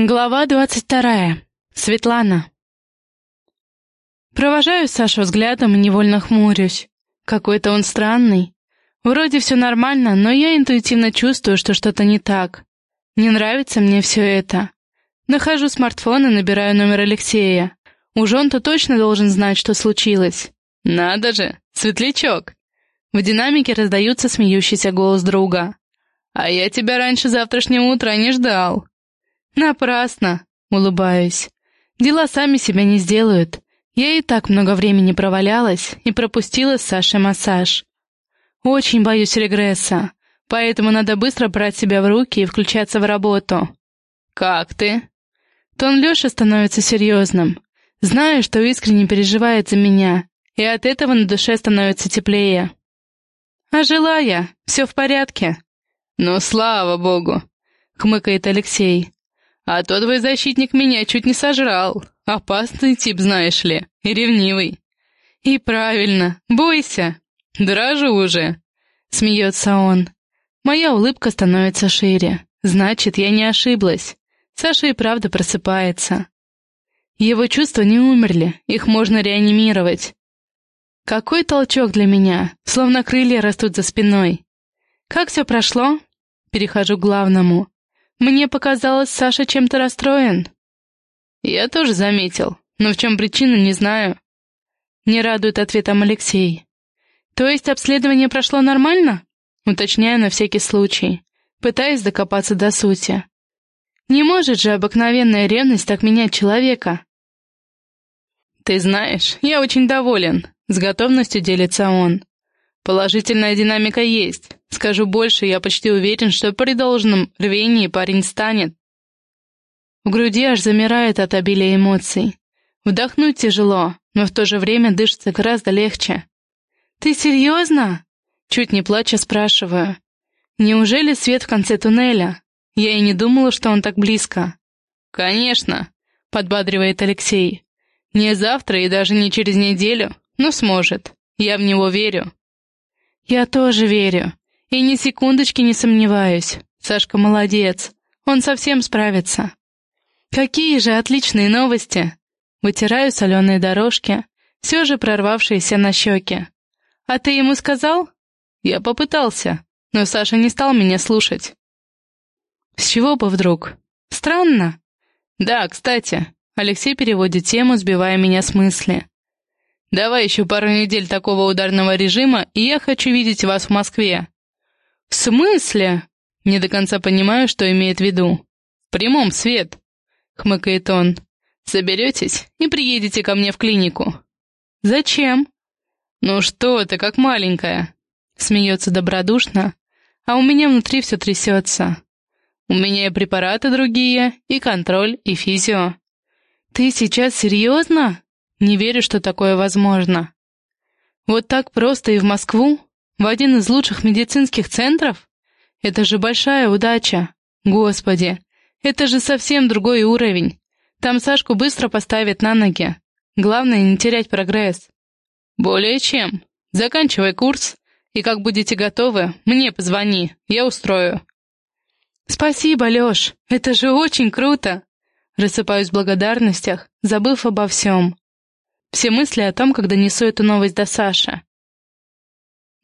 Глава двадцать вторая. Светлана. Провожаю Сашу взглядом и невольно хмурюсь. Какой-то он странный. Вроде все нормально, но я интуитивно чувствую, что что-то не так. Не нравится мне все это. Нахожу смартфон и набираю номер Алексея. Уж он-то точно должен знать, что случилось. Надо же, светлячок. В динамике раздается смеющийся голос друга. «А я тебя раньше завтрашнего утра не ждал». «Напрасно!» — улыбаюсь. «Дела сами себя не сделают. Я и так много времени провалялась и пропустила с Сашей массаж. Очень боюсь регресса, поэтому надо быстро брать себя в руки и включаться в работу». «Как ты?» Тон Лёши становится серьезным. Знаю, что искренне переживает за меня, и от этого на душе становится теплее. «А жила я, все в порядке». «Ну, слава богу!» — хмыкает Алексей. А то твой защитник меня чуть не сожрал. Опасный тип, знаешь ли, и ревнивый. И правильно, бойся. Дрожу уже. Смеется он. Моя улыбка становится шире. Значит, я не ошиблась. Саша и правда просыпается. Его чувства не умерли, их можно реанимировать. Какой толчок для меня, словно крылья растут за спиной. Как все прошло? Перехожу к главному. Мне показалось, Саша чем-то расстроен. Я тоже заметил, но в чем причина, не знаю. Не радует ответом Алексей. То есть обследование прошло нормально? Уточняю на всякий случай, пытаясь докопаться до сути. Не может же обыкновенная ревность так менять человека. Ты знаешь, я очень доволен, с готовностью делится он. Положительная динамика есть. Скажу больше, я почти уверен, что при должном рвении парень станет. В груди аж замирает от обилия эмоций. Вдохнуть тяжело, но в то же время дышится гораздо легче. «Ты серьезно?» Чуть не плача спрашиваю. «Неужели свет в конце туннеля? Я и не думала, что он так близко». «Конечно», — подбадривает Алексей. «Не завтра и даже не через неделю, но сможет. Я в него верю». «Я тоже верю. И ни секундочки не сомневаюсь. Сашка молодец. Он совсем справится». «Какие же отличные новости!» Вытираю соленые дорожки, все же прорвавшиеся на щеки. «А ты ему сказал?» «Я попытался, но Саша не стал меня слушать». «С чего бы вдруг? Странно». «Да, кстати», — Алексей переводит тему, сбивая меня с мысли. Давай еще пару недель такого ударного режима, и я хочу видеть вас в Москве». «В смысле?» Не до конца понимаю, что имеет в виду. «В прямом, Свет», — хмыкает он. «Соберетесь и приедете ко мне в клинику». «Зачем?» «Ну что ты, как маленькая», — смеется добродушно, а у меня внутри все трясется. У меня и препараты другие, и контроль, и физио. «Ты сейчас серьезно?» Не верю, что такое возможно. Вот так просто и в Москву? В один из лучших медицинских центров? Это же большая удача. Господи, это же совсем другой уровень. Там Сашку быстро поставят на ноги. Главное, не терять прогресс. Более чем. Заканчивай курс, и как будете готовы, мне позвони, я устрою. Спасибо, Лёш, это же очень круто. Рассыпаюсь в благодарностях, забыв обо всем. Все мысли о том, когда несу эту новость до Саши.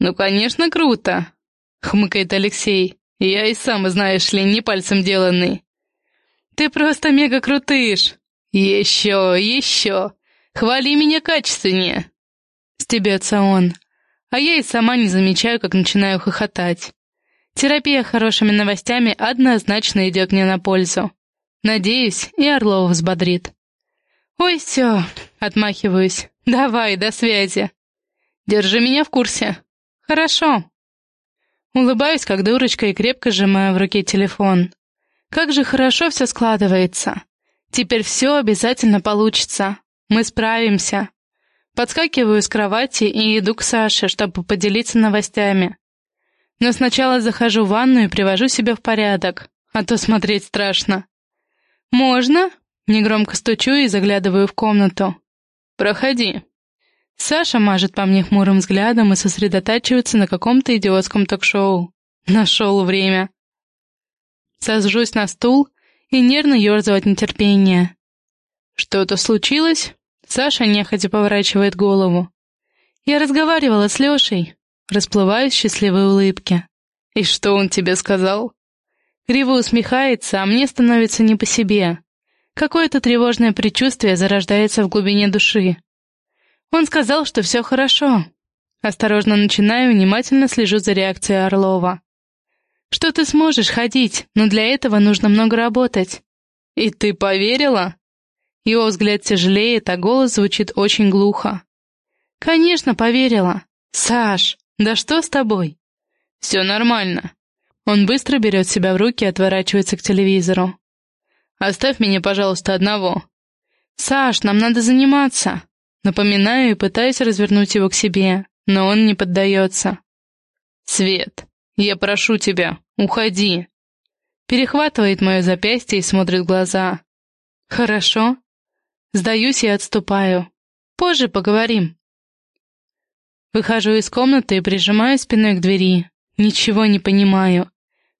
«Ну, конечно, круто!» — хмыкает Алексей. «Я и сам, знаешь ли, не пальцем деланный». «Ты просто мега крутыш!» «Еще, еще! Хвали меня качественнее!» Стебется он. А я и сама не замечаю, как начинаю хохотать. Терапия хорошими новостями однозначно идет мне на пользу. Надеюсь, и Орлова взбодрит. «Ой, все!» — отмахиваюсь. «Давай, до связи!» «Держи меня в курсе!» «Хорошо!» Улыбаюсь, как дурочка, и крепко сжимаю в руке телефон. Как же хорошо все складывается. Теперь все обязательно получится. Мы справимся. Подскакиваю с кровати и иду к Саше, чтобы поделиться новостями. Но сначала захожу в ванну и привожу себя в порядок, а то смотреть страшно. «Можно?» Негромко стучу и заглядываю в комнату. «Проходи». Саша мажет по мне хмурым взглядом и сосредотачивается на каком-то идиотском ток-шоу. Нашел время. Сажусь на стул и нервно ерзаю от нетерпения. «Что-то случилось?» Саша нехотя поворачивает голову. «Я разговаривала с Лешей», расплываюсь в счастливой улыбке. «И что он тебе сказал?» Криво усмехается, а мне становится не по себе. Какое-то тревожное предчувствие зарождается в глубине души. Он сказал, что все хорошо. Осторожно начинаю, внимательно слежу за реакцией Орлова. Что ты сможешь ходить, но для этого нужно много работать. И ты поверила? Его взгляд тяжелеет, а голос звучит очень глухо. Конечно, поверила. Саш, да что с тобой? Все нормально. Он быстро берет себя в руки и отворачивается к телевизору. «Оставь меня, пожалуйста, одного». «Саш, нам надо заниматься». Напоминаю и пытаюсь развернуть его к себе, но он не поддается. «Свет, я прошу тебя, уходи!» Перехватывает мое запястье и смотрит в глаза. «Хорошо». Сдаюсь и отступаю. Позже поговорим. Выхожу из комнаты и прижимаю спиной к двери. Ничего не понимаю.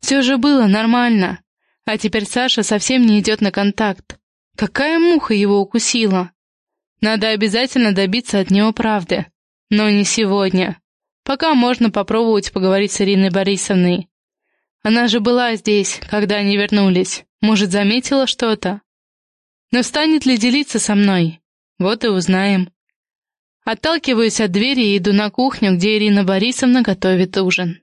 Все же было нормально. А теперь Саша совсем не идет на контакт. Какая муха его укусила? Надо обязательно добиться от него правды. Но не сегодня. Пока можно попробовать поговорить с Ириной Борисовной. Она же была здесь, когда они вернулись. Может, заметила что-то? Но станет ли делиться со мной? Вот и узнаем. Отталкиваюсь от двери и иду на кухню, где Ирина Борисовна готовит ужин.